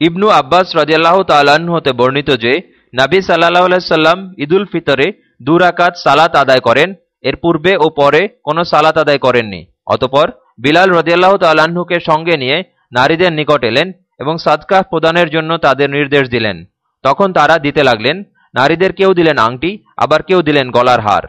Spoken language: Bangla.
ইবনু আব্বাস রাজিয়াল্লাহ তাল্লাহ্ন হতে বর্ণিত যে, নাবি সাল্লাহ সাল্লাম ঈদুল ফিতরে দুরাকাত সালাত আদায় করেন। এর পূর্বে ও পরে কোনো সালাত আদায় করেননি। অতপর বিলাল রদিয়াল্লাহ তাল্লাহ্নকে সঙ্গে নিয়ে নারীদের নিকট এলেন এবং সাদকাহ প্রদানের জন্য তাদের নির্দেশ দিলেন। তখন তারা দিতে লাগলেন, নারীদের কেউ দিলেন আংটি, আবার কেউ দিলেন গলার হার।